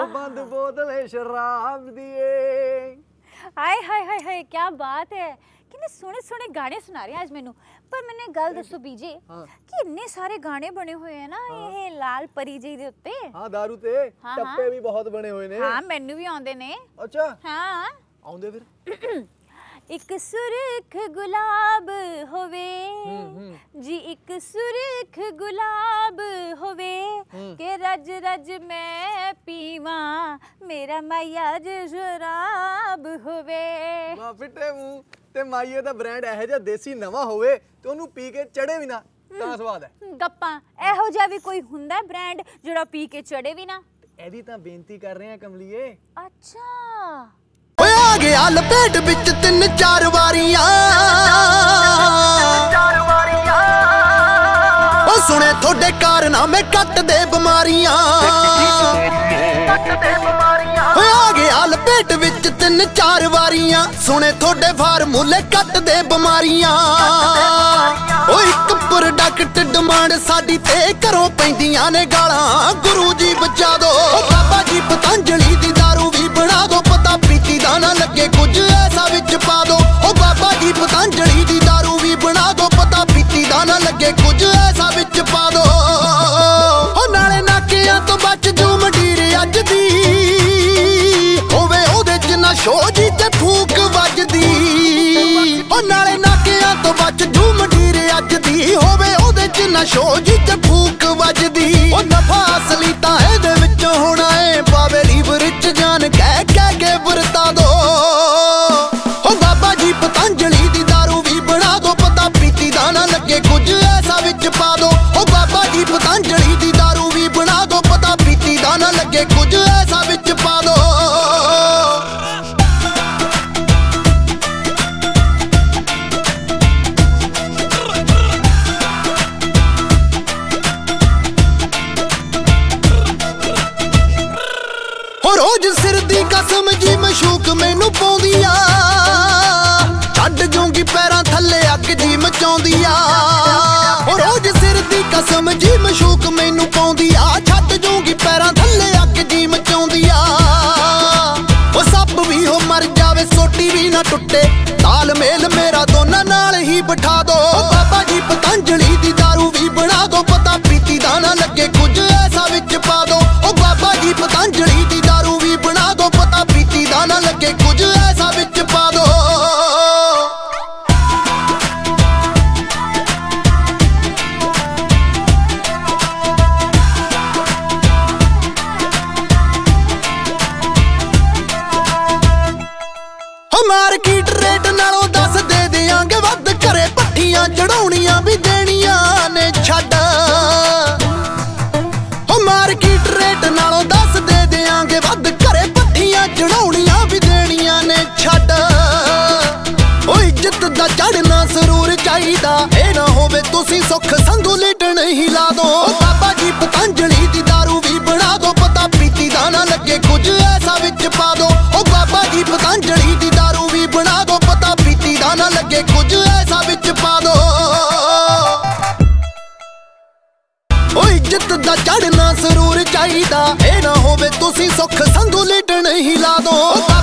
ਬੰਦ ਬੋਤਲ ਸ਼ਰਾਬ ਦੀ ਏ ਹਾਏ ਹਾਏ ਹਾਏ ਹਾਏ ਕੀ ਬਾਤ ਹੈ। ਕਿੰਨੇ ਸੋਹਣੇ ਸੋਹਣੇ ਗਾਣੇ ਸੁਣਾ ਰਹੇ ਅੱਜ ਮੈਨੂੰ। ਪਰ ਮੈਨੂੰ ਗੱਲ ਦੱਸੋ ਬੀਜੇ। ਕਿ ਇੰਨੇ ਸਾਰੇ ਗਾਣੇ ਬਣੇ ਹੋਏ ਆ ਨਾ ਇਹ ਲਾਲ ਪਰੀ ਜੀ ਦੇ ਉੱਤੇ। ਹਾਂ दारू ਤੇ ਟੱਪੇ। ਵੀ ਬਹੁਤ ਬਣੇ ਹੋਏ ਨੇ। ਹਾਂ ਮੈਨੂੰ ਵੀ ਆਉਂਦੇ ਨੇ। ਅੱਛਾ। ਹਾਂ। ਆਉਂਦੇ ਫਿਰ। ਇੱਕ ਸੁਰਖ ਗੁਲਾਬ ਹੋਵੇ। ਜੀ ਇੱਕ ਸੁਰਖ ਗੁਲਾਬ ਹੋਵੇ। ਕਿ ਰਜ ਰਜ ਮੈਂ ਪੀਵਾਂ ਮੇਰਾ ਮਾਇਆ ਜ ਸ਼ਰਾਬ ਹੋਵੇ। ਮਾ ਫਿੱਟੇ ਮੂੰਹ ਤੇ ਮਾਈਏ ਦਾ ਬ੍ਰਾਂਡ ਇਹੋ ਜਿਹਾ ਦੇਸੀ ਨਵਾਂ ਹੋਵੇ ਤੇ ਉਹਨੂੰ ਪੀ ਕੇ ਚੜੇ ਵੀ ਨਾ ਤਾਂ ਸਵਾਦ ਹੈ। ਗੱਪਾਂ ਇਹੋ ਜਿਹਾ ਵੀ ਕੋਈ ਹੁੰਦਾ ਬ੍ਰਾਂਡ ਜਿਹੜਾ ਪੀ ਕੇ ਚੜੇ ਵੀ ਨਾ? ਇਹਦੀ ਤਾਂ ਬੇਨਤੀ ਕਰ ਰਹੇ ਆ ਕਮਲੀਏ। ਅੱਛਾ। ਓਏ ਆ ਗਿਆ ਲਪੇਟ ਵਿੱਚ ਤਿੰਨ ਚਾਰ ਵਾਰੀਆਂ। ਤੁਹਾਡੇ ਕਾਰਨਾਮੇ ਕੱਟ ਦੇ ਬਿਮਾਰੀਆਂ। ਓਏ ਆ ਗਿਆ ਲਪੇਟ ਵਿੱਚ ਤਿੰਨ ਚਾਰ ਵਾਰੀਆਂ। ਸੁਣੇ ਤੁਹਾਡੇ ਫਾਰਮੂਲੇ ਕੱਟ ਦੇ ਬਿਮਾਰੀਆਂ। ਓ ਇੱਕ ਪ੍ਰੋਡਕਟ ਡਿਮਾਂਡ ਸਾਡੀ ਤੇ ਘਰੋਂ ਪੈਂਦੀਆਂ ਨੇ ਗਾਲਾਂ। ਗੁਰੂ ਜੀ ਬਚਾ ਦੋ। ਬਾਬਾ ਜੀ ਪਤੰਜਲੀ ਉਹਦੇ ਚ ਨਾ ਸ਼ੋ ਜੀ ਤੇ ਫੂਕ ਵੱਜਦੀ ਓ ਨਾਲੇ ਨਾਕਿਆਂ ਤੋਂ ਬਚ ਜੂ ਮੰਡੀਰ ਅੱਜ ਦੀ ਹੋਵੇ ਉਹਦੇ ਚ ਨਾ ਸ਼ੋ ਜੀ ਤੇ ਫੂਕ ਵੱਜਦੀ ਓ ਨਫਾ ਅਸਲੀ ਤਾਂ ਇਹਦੇ ਵਿੱਚ ਹੋਣਾ ਏ ਪਾਵੇ ਲੀਵਰ ਚ ਜਾਨ ਕਹਿ ਕਹਿ ਕੇ ਵਰਤਾ ਦੋ ਓ ਬਾਬਾ ਜੀ ਪਤੰਜਲੀ ਦੀ दारू ਵੀ ਬਣਾ ਦੋ ਪਤਾ ਪੀਤੀ ਦਾ ਨਾ ਲੱਗੇ ਕੁਝ ਐਸਾ ਵਿੱਚ ਪਾ ਦੋ ਓ ਬਾਬਾ ਜੀ ਪਤੰਜਲੀ ਦੀ दारू ਵੀ ਬਣਾ ਦੋ ਪਤਾ ਪੀਤੀ ਦਾ ਨਾ ਲੱਗੇ ਕੁਝ ਐਸਾ ਹੋ ਰੋਜ਼ ਸਿਰ ਦੀ ਕਸਮ ਜੀ ਮਸ਼ੂਕ ਮੈਨੂੰ ਪਾਉਂਦੀ ਆ ਛੱਡ ਜੂੰਗੀ ਪੈਰਾਂ ਥੱਲੇ ਅੱਗ ਜੀ ਮਚਾਉਂਦੀ ਆ ਹੋ ਰੋਜ਼ ਸਿਰ ਦੀ ਕਸਮ ਜੀ ਪੱਠੀਆਂ ਵੀ ਦੇਣੀਆਂ ਨੇ ਛੱਡ। ਹੋ ਮਾਰਕੀਟ ਰੇਟ ਨਾਲੋਂ ਦੱਸ ਦੇ ਦਿਆਂਗੇ, ਵੱਧ ਘਰੇ ਪੱਠੀਆਂ ਚੜਾਉਣੀਆਂ ਵੀ ਦੇਣੀਆਂ ਨੇ ਛੱਡ। ਓ ਇੱਜ਼ਤ ਦਾ ਚੜਨਾ ਜ਼ਰੂਰ ਚਾਹੀਦਾ, ਇਹ ਨਾ ਹੋਵੇ ਤੁਸੀਂ ਸੁੱਖ ਸੰਧੂ ਲਿਟਣ ਹੀ ਲਾ ਦੋ। ਬਾਬਾ ਜੀ ਪਤੰਜਲੀ ਚਾਹੀਦਾ। ਇਹ ਨਾ ਹੋਵੇ ਤੁਸੀਂ ਸੁੱਖ ਸੰਧੂ ਲਿਟਣ ਹੀ ਲਾ ਦੋ।